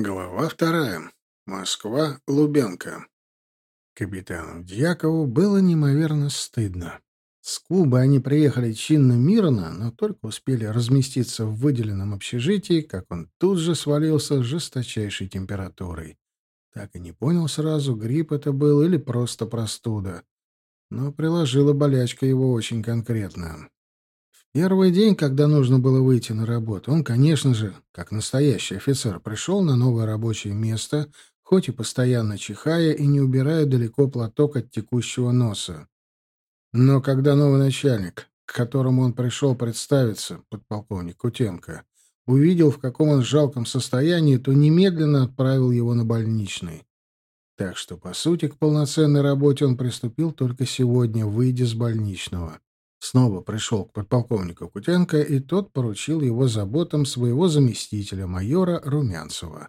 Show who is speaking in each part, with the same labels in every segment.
Speaker 1: Глава вторая. Москва, Лубенко. Капитану Дьякову было неимоверно стыдно. С Кубы они приехали чинно-мирно, но только успели разместиться в выделенном общежитии, как он тут же свалился с жесточайшей температурой. Так и не понял сразу, грипп это был или просто простуда. Но приложила болячка его очень конкретно. Первый день, когда нужно было выйти на работу, он, конечно же, как настоящий офицер, пришел на новое рабочее место, хоть и постоянно чихая и не убирая далеко платок от текущего носа. Но когда новый начальник, к которому он пришел представиться, подполковник Кутенко, увидел, в каком он жалком состоянии, то немедленно отправил его на больничный. Так что, по сути, к полноценной работе он приступил только сегодня, выйдя с больничного. Снова пришел к подполковнику Кутенко, и тот поручил его заботам своего заместителя, майора Румянцева.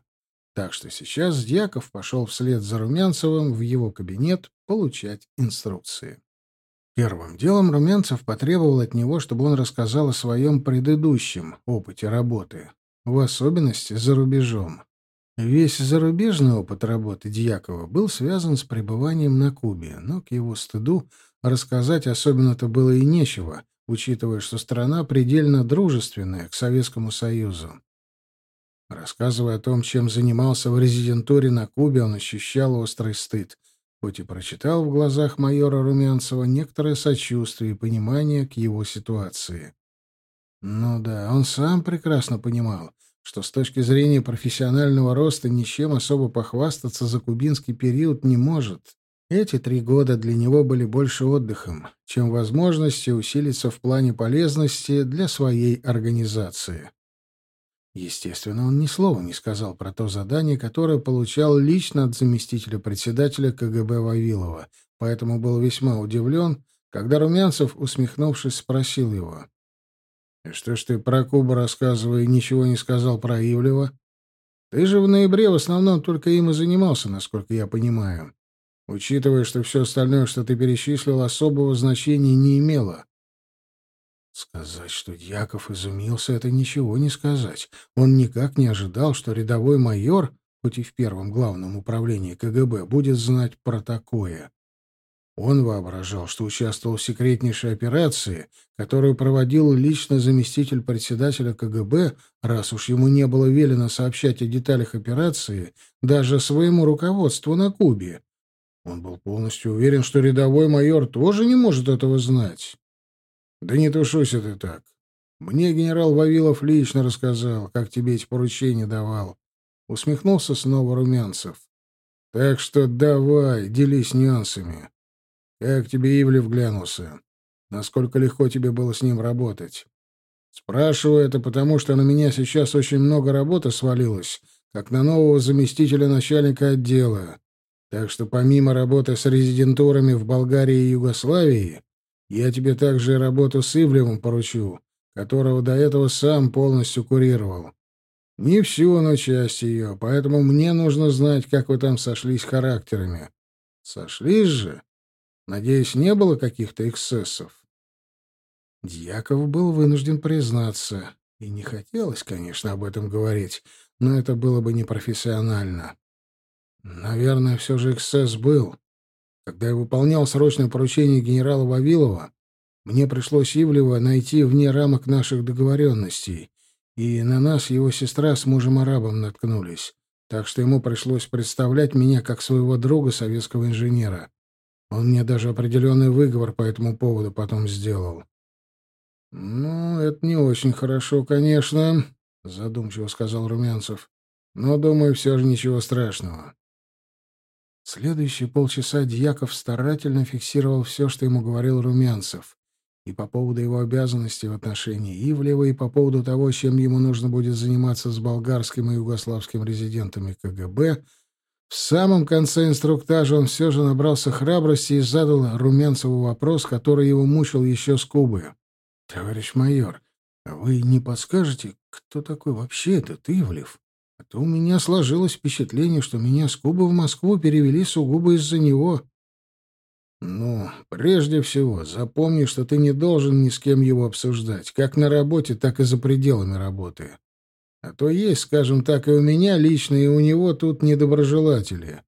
Speaker 1: Так что сейчас Дьяков пошел вслед за Румянцевым в его кабинет получать инструкции. Первым делом Румянцев потребовал от него, чтобы он рассказал о своем предыдущем опыте работы, в особенности за рубежом. Весь зарубежный опыт работы Дьякова был связан с пребыванием на Кубе, но, к его стыду, Рассказать особенно-то было и нечего, учитывая, что страна предельно дружественная к Советскому Союзу. Рассказывая о том, чем занимался в резидентуре на Кубе, он ощущал острый стыд, хоть и прочитал в глазах майора Румянцева некоторое сочувствие и понимание к его ситуации. Ну да, он сам прекрасно понимал, что с точки зрения профессионального роста ничем особо похвастаться за кубинский период не может. Эти три года для него были больше отдыхом, чем возможностью усилиться в плане полезности для своей организации. Естественно, он ни слова не сказал про то задание, которое получал лично от заместителя председателя КГБ Вавилова, поэтому был весьма удивлен, когда Румянцев, усмехнувшись, спросил его. «И что ж ты про Кубу, рассказывая, ничего не сказал про Ивлева? Ты же в ноябре в основном только им и занимался, насколько я понимаю учитывая, что все остальное, что ты перечислил, особого значения не имело. Сказать, что Дьяков изумился, это ничего не сказать. Он никак не ожидал, что рядовой майор, хоть и в первом главном управлении КГБ, будет знать про такое. Он воображал, что участвовал в секретнейшей операции, которую проводил лично заместитель председателя КГБ, раз уж ему не было велено сообщать о деталях операции даже своему руководству на Кубе. Он был полностью уверен, что рядовой майор тоже не может этого знать. Да не тушуйся ты так. Мне генерал Вавилов лично рассказал, как тебе эти поручения давал. Усмехнулся снова Румянцев. Так что давай, делись нюансами. Как тебе Ивлев глянулся? Насколько легко тебе было с ним работать? Спрашиваю это потому, что на меня сейчас очень много работы свалилось, как на нового заместителя начальника отдела. Так что помимо работы с резидентурами в Болгарии и Югославии, я тебе также работу с Ивлевым поручу, которого до этого сам полностью курировал. Не всю, но часть ее, поэтому мне нужно знать, как вы там сошлись характерами. Сошлись же? Надеюсь, не было каких-то эксцессов? Дьяков был вынужден признаться, и не хотелось, конечно, об этом говорить, но это было бы непрофессионально. Наверное, все же эксцесс был. Когда я выполнял срочное поручение генерала Вавилова, мне пришлось Ивлева найти вне рамок наших договоренностей, и на нас его сестра с мужем-арабом наткнулись, так что ему пришлось представлять меня как своего друга советского инженера. Он мне даже определенный выговор по этому поводу потом сделал. «Ну, это не очень хорошо, конечно», — задумчиво сказал Румянцев. «Но, думаю, все же ничего страшного. Следующие полчаса Дьяков старательно фиксировал все, что ему говорил Румянцев. И по поводу его обязанностей в отношении Ивлева, и по поводу того, чем ему нужно будет заниматься с болгарским и югославским резидентами КГБ, в самом конце инструктажа он все же набрался храбрости и задал Румянцеву вопрос, который его мучил еще с Кубы. «Товарищ майор, а вы не подскажете, кто такой вообще этот Ивлев?» А то у меня сложилось впечатление, что меня с Кубы в Москву перевели сугубо из-за него. Ну, прежде всего, запомни, что ты не должен ни с кем его обсуждать, как на работе, так и за пределами работы. А то есть, скажем так, и у меня лично, и у него тут недоброжелатели.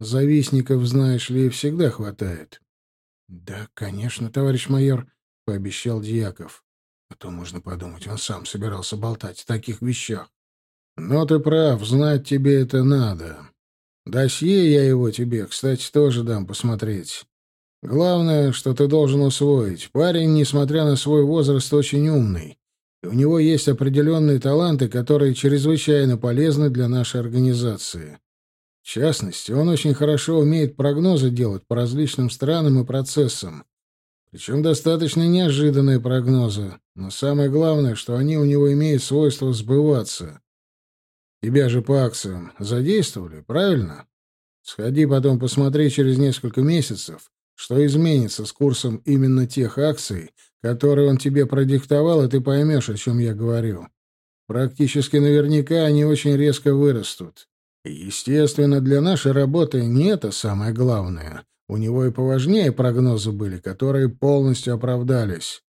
Speaker 1: Завистников, знаешь ли, всегда хватает. — Да, конечно, товарищ майор, — пообещал Дьяков. А то можно подумать, он сам собирался болтать о таких вещах. — Но ты прав, знать тебе это надо. Досье я его тебе, кстати, тоже дам посмотреть. Главное, что ты должен усвоить. Парень, несмотря на свой возраст, очень умный. И у него есть определенные таланты, которые чрезвычайно полезны для нашей организации. В частности, он очень хорошо умеет прогнозы делать по различным странам и процессам. Причем достаточно неожиданные прогнозы. Но самое главное, что они у него имеют свойство сбываться. Тебя же по акциям задействовали, правильно? Сходи потом посмотри через несколько месяцев, что изменится с курсом именно тех акций, которые он тебе продиктовал, и ты поймешь, о чем я говорю. Практически наверняка они очень резко вырастут. Естественно, для нашей работы не это самое главное. У него и поважнее прогнозы были, которые полностью оправдались.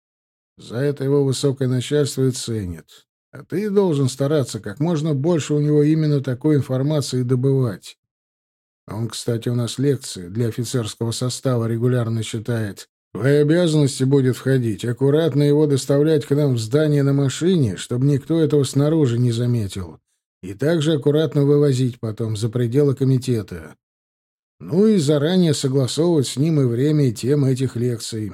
Speaker 1: За это его высокое начальство и ценит. А ты должен стараться как можно больше у него именно такой информации добывать. Он, кстати, у нас лекции для офицерского состава регулярно читает. Твои обязанности будет входить, аккуратно его доставлять к нам в здание на машине, чтобы никто этого снаружи не заметил и также аккуратно вывозить потом за пределы комитета. Ну и заранее согласовывать с ним и время, и темы этих лекций.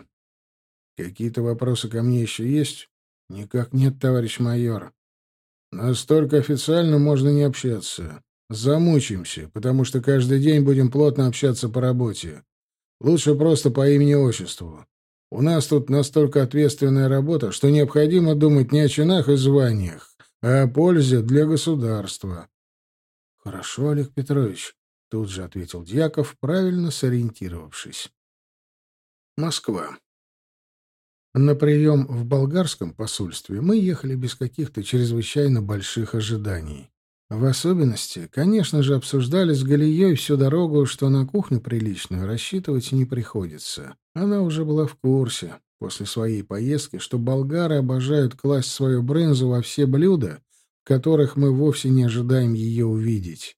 Speaker 1: Какие-то вопросы ко мне еще есть? Никак нет, товарищ майор. Настолько официально можно не общаться. Замучимся, потому что каждый день будем плотно общаться по работе. Лучше просто по имени-отчеству. У нас тут настолько ответственная работа, что необходимо думать не о чинах и званиях, а о пользе для государства. — Хорошо, Олег Петрович, — тут же ответил Дьяков, правильно сориентировавшись. Москва. На прием в болгарском посольстве мы ехали без каких-то чрезвычайно больших ожиданий. В особенности, конечно же, обсуждали с Галией всю дорогу, что на кухню приличную рассчитывать не приходится. Она уже была в курсе после своей поездки, что болгары обожают класть свою брынзу во все блюда, в которых мы вовсе не ожидаем ее увидеть.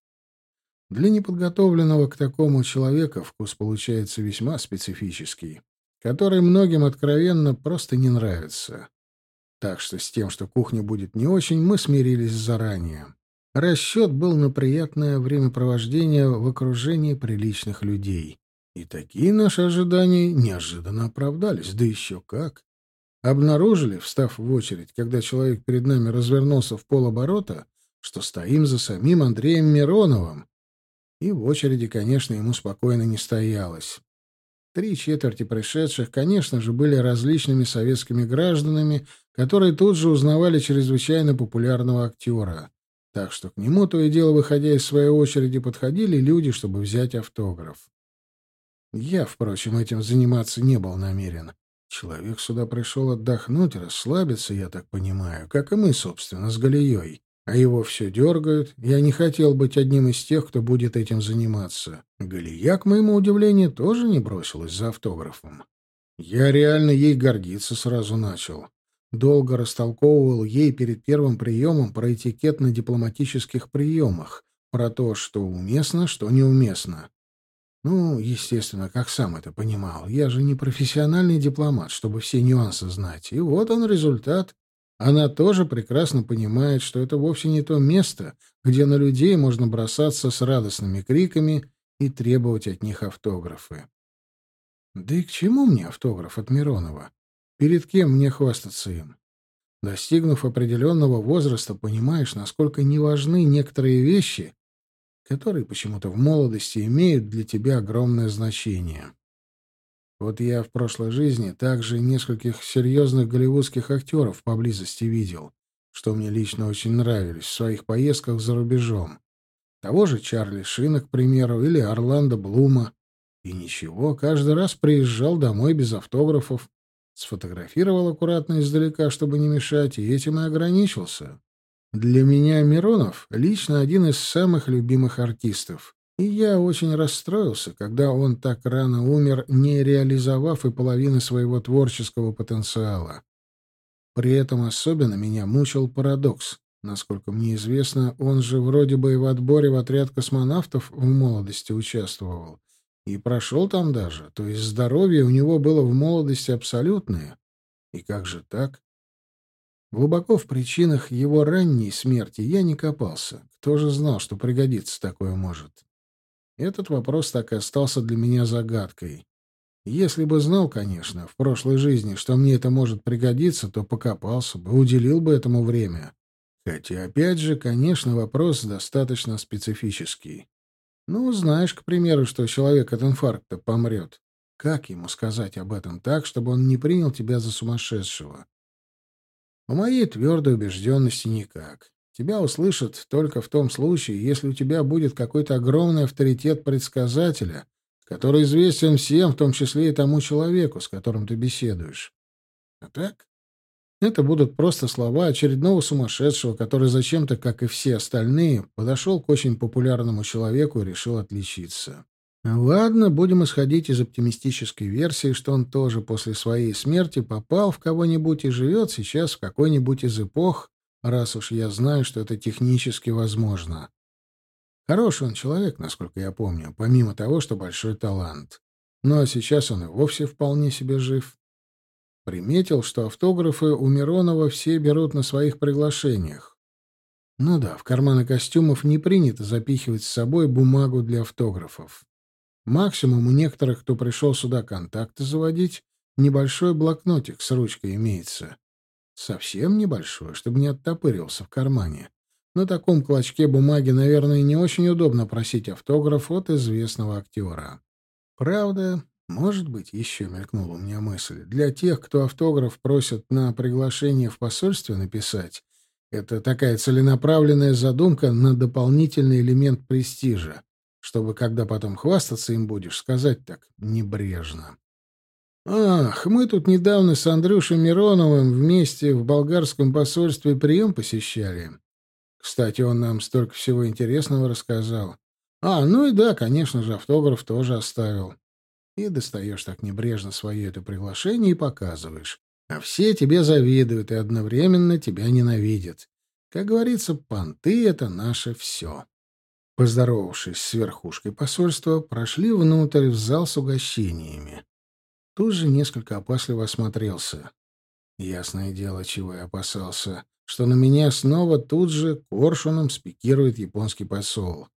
Speaker 1: Для неподготовленного к такому человека вкус получается весьма специфический, который многим откровенно просто не нравится. Так что с тем, что кухня будет не очень, мы смирились заранее. Расчет был на приятное времяпровождение в окружении приличных людей. И такие наши ожидания неожиданно оправдались, да еще как. Обнаружили, встав в очередь, когда человек перед нами развернулся в полоборота, что стоим за самим Андреем Мироновым. И в очереди, конечно, ему спокойно не стоялось. Три четверти пришедших, конечно же, были различными советскими гражданами, которые тут же узнавали чрезвычайно популярного актера. Так что к нему то и дело, выходя из своей очереди, подходили люди, чтобы взять автограф. Я, впрочем, этим заниматься не был намерен. Человек сюда пришел отдохнуть, расслабиться, я так понимаю, как и мы, собственно, с Галией. А его все дергают. Я не хотел быть одним из тех, кто будет этим заниматься. Галия, к моему удивлению, тоже не бросилась за автографом. Я реально ей гордиться сразу начал. Долго растолковывал ей перед первым приемом про этикет на дипломатических приемах, про то, что уместно, что неуместно. Ну, естественно, как сам это понимал. Я же не профессиональный дипломат, чтобы все нюансы знать. И вот он результат. Она тоже прекрасно понимает, что это вовсе не то место, где на людей можно бросаться с радостными криками и требовать от них автографы. Да и к чему мне автограф от Миронова? Перед кем мне хвастаться им? Достигнув определенного возраста, понимаешь, насколько неважны некоторые вещи, которые почему-то в молодости имеют для тебя огромное значение. Вот я в прошлой жизни также нескольких серьезных голливудских актеров поблизости видел, что мне лично очень нравились в своих поездках за рубежом. Того же Чарли Шина, к примеру, или Орландо Блума. И ничего, каждый раз приезжал домой без автографов, сфотографировал аккуратно издалека, чтобы не мешать, и этим и ограничился. Для меня Миронов лично один из самых любимых артистов. И я очень расстроился, когда он так рано умер, не реализовав и половины своего творческого потенциала. При этом особенно меня мучил парадокс. Насколько мне известно, он же вроде бы и в отборе в отряд космонавтов в молодости участвовал. И прошел там даже. То есть здоровье у него было в молодости абсолютное. И как же так? Глубоко в причинах его ранней смерти я не копался. Кто же знал, что пригодится такое может? Этот вопрос так и остался для меня загадкой. Если бы знал, конечно, в прошлой жизни, что мне это может пригодиться, то покопался бы, уделил бы этому время. Хотя, опять же, конечно, вопрос достаточно специфический. Ну, знаешь, к примеру, что человек от инфаркта помрет. Как ему сказать об этом так, чтобы он не принял тебя за сумасшедшего? По моей твердой убежденности никак. Тебя услышат только в том случае, если у тебя будет какой-то огромный авторитет предсказателя, который известен всем, в том числе и тому человеку, с которым ты беседуешь. А так? Это будут просто слова очередного сумасшедшего, который зачем-то, как и все остальные, подошел к очень популярному человеку и решил отличиться. Ладно, будем исходить из оптимистической версии, что он тоже после своей смерти попал в кого-нибудь и живет сейчас в какой-нибудь из эпох, раз уж я знаю, что это технически возможно. Хороший он человек, насколько я помню, помимо того, что большой талант. А сейчас он и вовсе вполне себе жив. Приметил, что автографы у Миронова все берут на своих приглашениях. Ну да, в карманы костюмов не принято запихивать с собой бумагу для автографов. Максимум у некоторых, кто пришел сюда контакты заводить, небольшой блокнотик с ручкой имеется. Совсем небольшой, чтобы не оттопырился в кармане. На таком клочке бумаги, наверное, не очень удобно просить автограф от известного актера. Правда, может быть, еще мелькнула у меня мысль. Для тех, кто автограф просит на приглашение в посольстве написать, это такая целенаправленная задумка на дополнительный элемент престижа, чтобы, когда потом хвастаться им будешь, сказать так небрежно. «Ах, мы тут недавно с Андрюшей Мироновым вместе в болгарском посольстве прием посещали. Кстати, он нам столько всего интересного рассказал. А, ну и да, конечно же, автограф тоже оставил и достаешь так небрежно свое это приглашение и показываешь. А все тебе завидуют и одновременно тебя ненавидят. Как говорится, понты — это наше все. Поздоровавшись с верхушкой посольства, прошли внутрь в зал с угощениями. Тут же несколько опасливо осмотрелся. Ясное дело, чего я опасался, что на меня снова тут же коршуном спикирует японский посол.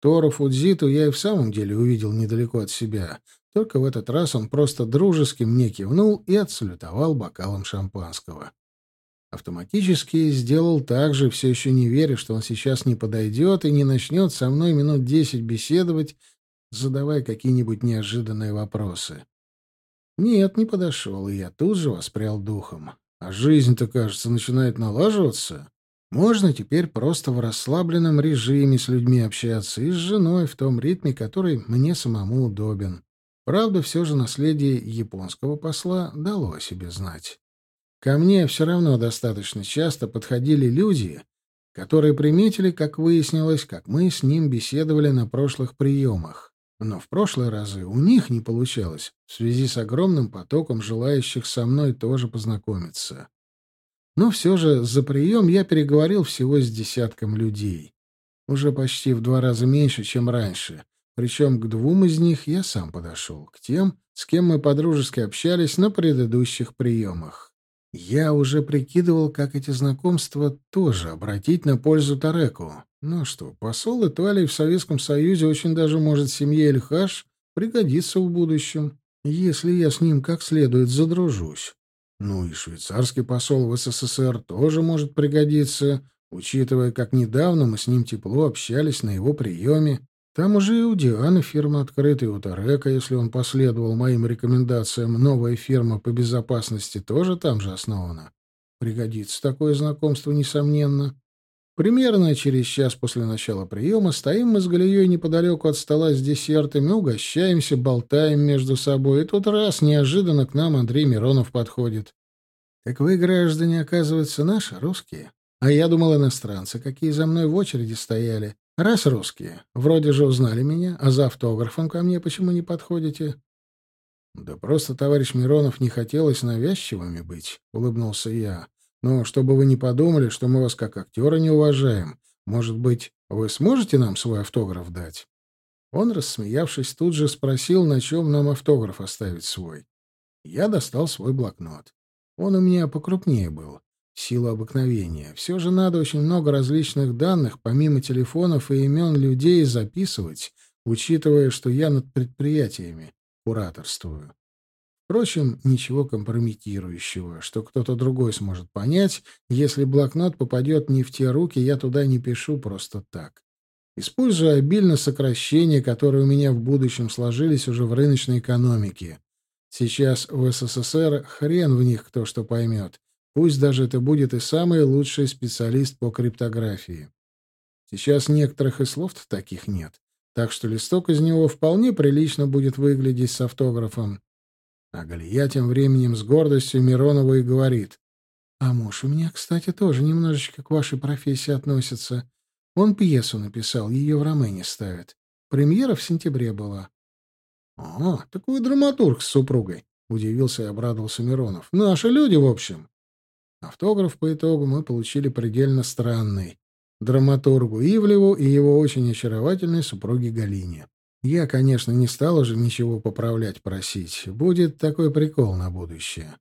Speaker 1: Тору Фудзиту я и в самом деле увидел недалеко от себя. Только в этот раз он просто дружески мне кивнул и отсалютовал бокалом шампанского. Автоматически сделал так же, все еще не веря, что он сейчас не подойдет и не начнет со мной минут десять беседовать, задавая какие-нибудь неожиданные вопросы. Нет, не подошел, и я тут же воспрял духом. А жизнь-то, кажется, начинает налаживаться. Можно теперь просто в расслабленном режиме с людьми общаться и с женой в том ритме, который мне самому удобен. Правда, все же наследие японского посла дало о себе знать. Ко мне все равно достаточно часто подходили люди, которые приметили, как выяснилось, как мы с ним беседовали на прошлых приемах. Но в прошлые разы у них не получалось в связи с огромным потоком желающих со мной тоже познакомиться. Но все же за прием я переговорил всего с десятком людей. Уже почти в два раза меньше, чем раньше. Причем к двум из них я сам подошел, к тем, с кем мы подружески общались на предыдущих приемах. Я уже прикидывал, как эти знакомства тоже обратить на пользу Тареку. Ну что, посол Италии в Советском Союзе очень даже может семье Эльхаш пригодиться в будущем, если я с ним как следует задружусь. Ну и швейцарский посол в СССР тоже может пригодиться, учитывая, как недавно мы с ним тепло общались на его приеме. Там уже и у Дианы фирма открыта, и у Тарека, если он последовал моим рекомендациям, новая фирма по безопасности тоже там же основана. Пригодится такое знакомство, несомненно. Примерно через час после начала приема стоим мы с Галией неподалеку от стола с десертами, угощаемся, болтаем между собой, и тут раз неожиданно к нам Андрей Миронов подходит. «Так вы, граждане, оказывается, наши, русские? А я думал, иностранцы, какие за мной в очереди стояли. Раз русские, вроде же узнали меня, а за автографом ко мне почему не подходите?» «Да просто, товарищ Миронов, не хотелось навязчивыми быть», — улыбнулся я. Но чтобы вы не подумали, что мы вас как актера не уважаем, может быть, вы сможете нам свой автограф дать?» Он, рассмеявшись, тут же спросил, на чем нам автограф оставить свой. Я достал свой блокнот. Он у меня покрупнее был. Сила обыкновения. Все же надо очень много различных данных, помимо телефонов и имен людей, записывать, учитывая, что я над предприятиями кураторствую. Впрочем, ничего компрометирующего, что кто-то другой сможет понять, если блокнот попадет не в те руки, я туда не пишу просто так. Используя обильно сокращения, которые у меня в будущем сложились уже в рыночной экономике. Сейчас в СССР хрен в них кто что поймет. Пусть даже это будет и самый лучший специалист по криптографии. Сейчас некоторых и слов-то таких нет, так что листок из него вполне прилично будет выглядеть с автографом. А Галия тем временем с гордостью Миронова и говорит. «А муж у меня, кстати, тоже немножечко к вашей профессии относится. Он пьесу написал, ее в Ромене ставят. Премьера в сентябре была». «А, так вы драматург с супругой», — удивился и обрадовался Миронов. «Наши люди, в общем». Автограф по итогу мы получили предельно странный. Драматургу Ивлеву и его очень очаровательной супруге Галине. Я, конечно, не стал уже ничего поправлять просить. Будет такой прикол на будущее.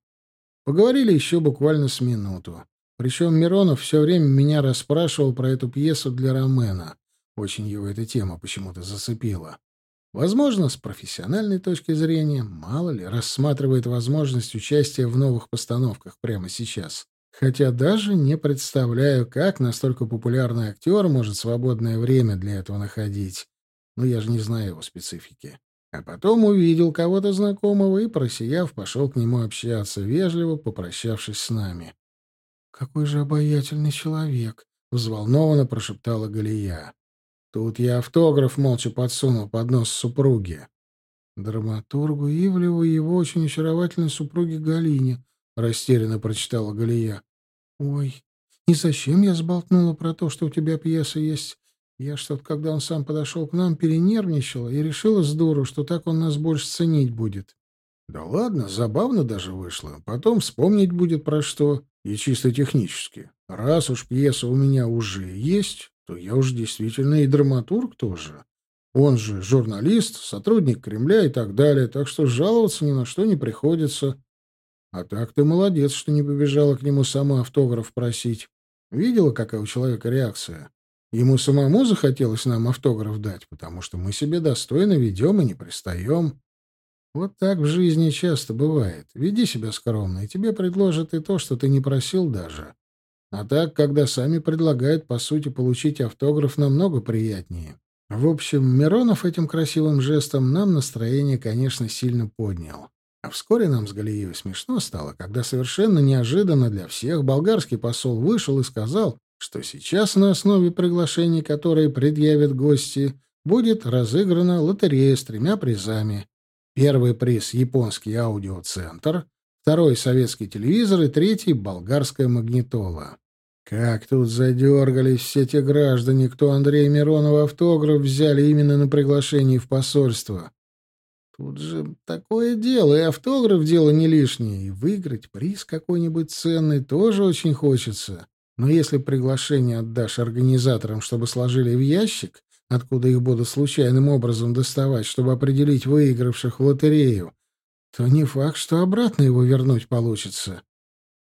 Speaker 1: Поговорили еще буквально с минуту. Причем Миронов все время меня расспрашивал про эту пьесу для Ромена. Очень его эта тема почему-то зацепила. Возможно, с профессиональной точки зрения, мало ли, рассматривает возможность участия в новых постановках прямо сейчас. Хотя даже не представляю, как настолько популярный актер может свободное время для этого находить. Но я же не знаю его специфики. А потом увидел кого-то знакомого и, просияв, пошел к нему общаться, вежливо попрощавшись с нами. «Какой же обаятельный человек!» — взволнованно прошептала Галия. Тут я автограф молча подсунул под нос супруги. Драматургу Ивлеву и его очень очаровательной супруге Галине, — растерянно прочитала Галия. «Ой, и зачем я сболтнула про то, что у тебя пьеса есть? Я что-то, когда он сам подошел к нам, перенервничала и решила с дуру, что так он нас больше ценить будет. Да ладно, забавно даже вышло. Потом вспомнить будет про что. И чисто технически. Раз уж пьеса у меня уже есть, то я уж действительно и драматург тоже. Он же журналист, сотрудник Кремля и так далее, так что жаловаться ни на что не приходится. А так ты молодец, что не побежала к нему сама автограф просить. Видела, какая у человека реакция? Ему самому захотелось нам автограф дать, потому что мы себе достойно ведем и не пристаем. Вот так в жизни часто бывает. Веди себя скромно, и тебе предложат и то, что ты не просил даже. А так, когда сами предлагают, по сути, получить автограф, намного приятнее. В общем, Миронов этим красивым жестом нам настроение, конечно, сильно поднял. А вскоре нам с Галиевой смешно стало, когда совершенно неожиданно для всех болгарский посол вышел и сказал, что сейчас на основе приглашений, которые предъявят гости, будет разыграна лотерея с тремя призами. Первый приз — японский аудиоцентр, второй — советский телевизор и третий — болгарская магнитола. Как тут задергались все те граждане, кто Андрея Миронова автограф взяли именно на приглашение в посольство. Тут же такое дело, и автограф дело не лишнее, и выиграть приз какой-нибудь ценный тоже очень хочется. Но если приглашение отдашь организаторам, чтобы сложили в ящик, откуда их будут случайным образом доставать, чтобы определить выигравших в лотерею, то не факт, что обратно его вернуть получится.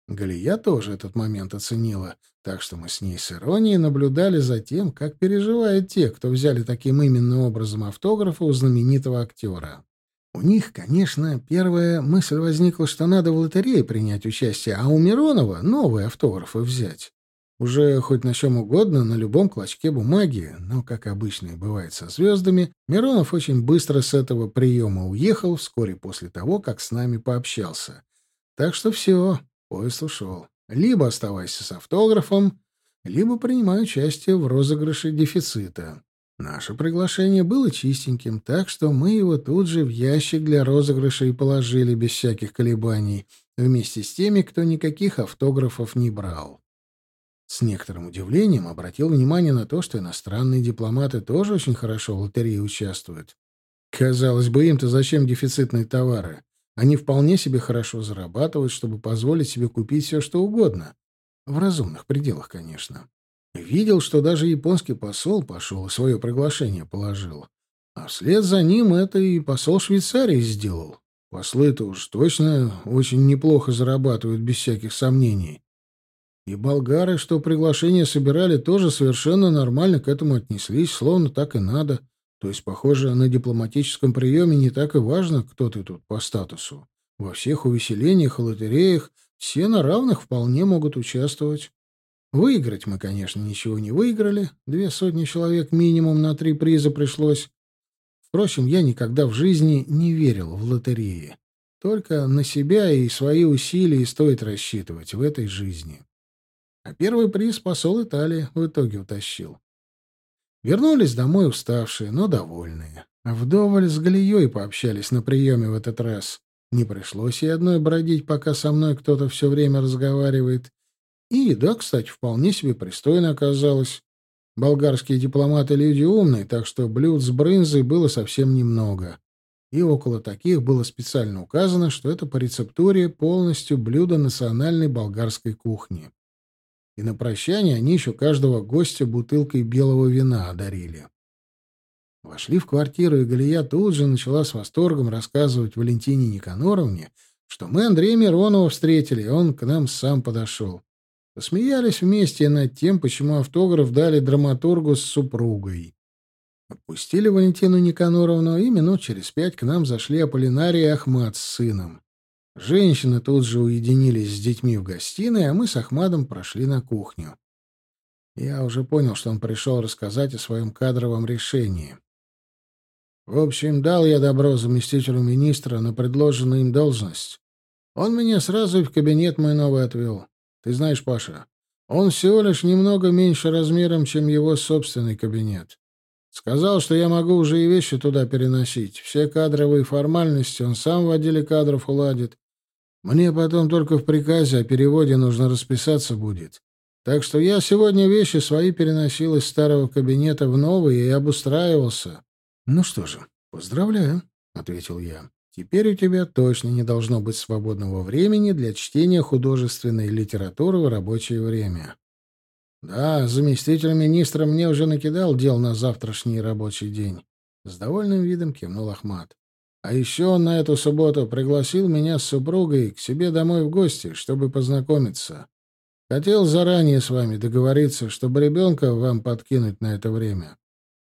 Speaker 1: Галия тоже этот момент оценила, так что мы с ней с иронией наблюдали за тем, как переживают те, кто взяли таким именно образом автографы у знаменитого актера. У них, конечно, первая мысль возникла, что надо в лотерее принять участие, а у Миронова новые автографы взять. Уже хоть на чем угодно, на любом клочке бумаги, но, как обычно и бывает со звездами, Миронов очень быстро с этого приема уехал вскоре после того, как с нами пообщался. Так что все, поезд ушел. Либо оставайся с автографом, либо принимай участие в розыгрыше дефицита. Наше приглашение было чистеньким, так что мы его тут же в ящик для розыгрыша и положили без всяких колебаний, вместе с теми, кто никаких автографов не брал. С некоторым удивлением обратил внимание на то, что иностранные дипломаты тоже очень хорошо в лотерее участвуют. Казалось бы, им-то зачем дефицитные товары? Они вполне себе хорошо зарабатывают, чтобы позволить себе купить все, что угодно. В разумных пределах, конечно. Видел, что даже японский посол пошел и свое приглашение положил. А вслед за ним это и посол Швейцарии сделал. Послы-то уж точно очень неплохо зарабатывают, без всяких сомнений. И болгары, что приглашение собирали, тоже совершенно нормально к этому отнеслись, словно так и надо. То есть, похоже, на дипломатическом приеме не так и важно, кто ты тут по статусу. Во всех увеселениях и лотереях все на равных вполне могут участвовать. Выиграть мы, конечно, ничего не выиграли. Две сотни человек минимум на три приза пришлось. Впрочем, я никогда в жизни не верил в лотереи. Только на себя и свои усилия стоит рассчитывать в этой жизни. А первый приз посол Италии в итоге утащил. Вернулись домой уставшие, но довольные. Вдоволь с Галией пообщались на приеме в этот раз. Не пришлось ей одной бродить, пока со мной кто-то все время разговаривает. И еда, кстати, вполне себе пристойно оказалась. Болгарские дипломаты люди умные, так что блюд с брынзой было совсем немного. И около таких было специально указано, что это по рецептуре полностью блюдо национальной болгарской кухни. И на прощание они еще каждого гостя бутылкой белого вина одарили. Вошли в квартиру, и Галия тут же начала с восторгом рассказывать Валентине Никаноровне, что мы Андрея Миронова встретили, и он к нам сам подошел. Посмеялись вместе над тем, почему автограф дали драматургу с супругой. Отпустили Валентину Никаноровну, и минут через пять к нам зашли Аполлинарий и Ахмат с сыном. Женщины тут же уединились с детьми в гостиной, а мы с Ахмадом прошли на кухню. Я уже понял, что он пришел рассказать о своем кадровом решении. В общем, дал я добро заместителю министра на предложенную им должность. Он меня сразу в кабинет мой новый отвел. Ты знаешь, Паша, он всего лишь немного меньше размером, чем его собственный кабинет. Сказал, что я могу уже и вещи туда переносить. Все кадровые формальности он сам в отделе кадров уладит. Мне потом только в приказе о переводе нужно расписаться будет. Так что я сегодня вещи свои переносил из старого кабинета в новый и обустраивался. «Ну что же, поздравляю», — ответил я. «Теперь у тебя точно не должно быть свободного времени для чтения художественной литературы в рабочее время». «Да, заместитель министра мне уже накидал дел на завтрашний рабочий день». С довольным видом кивнул Ахмат. «А еще он на эту субботу пригласил меня с супругой к себе домой в гости, чтобы познакомиться. Хотел заранее с вами договориться, чтобы ребенка вам подкинуть на это время».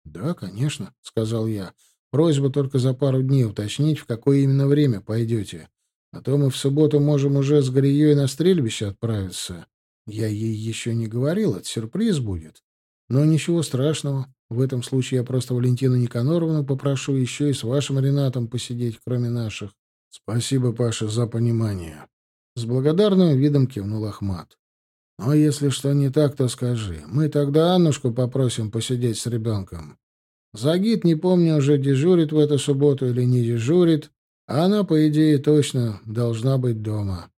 Speaker 1: «Да, конечно», — сказал я. «Просьба только за пару дней уточнить, в какое именно время пойдете. А то мы в субботу можем уже с Гарией на стрельбище отправиться. Я ей еще не говорил, это сюрприз будет. Но ничего страшного. В этом случае я просто Валентину Никаноровну попрошу еще и с вашим Ренатом посидеть, кроме наших. Спасибо, Паша, за понимание. С благодарным видом кивнул Ахмат. Но если что не так, то скажи. Мы тогда Аннушку попросим посидеть с ребенком. Загид, не помню, уже дежурит в эту субботу или не дежурит, а она, по идее, точно должна быть дома.